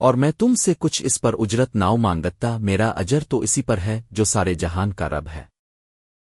اور میں تم سے کچھ اس پر اجرت ناؤ مانگتا، میرا اجر تو اسی پر ہے جو سارے جہان کا رب ہے۔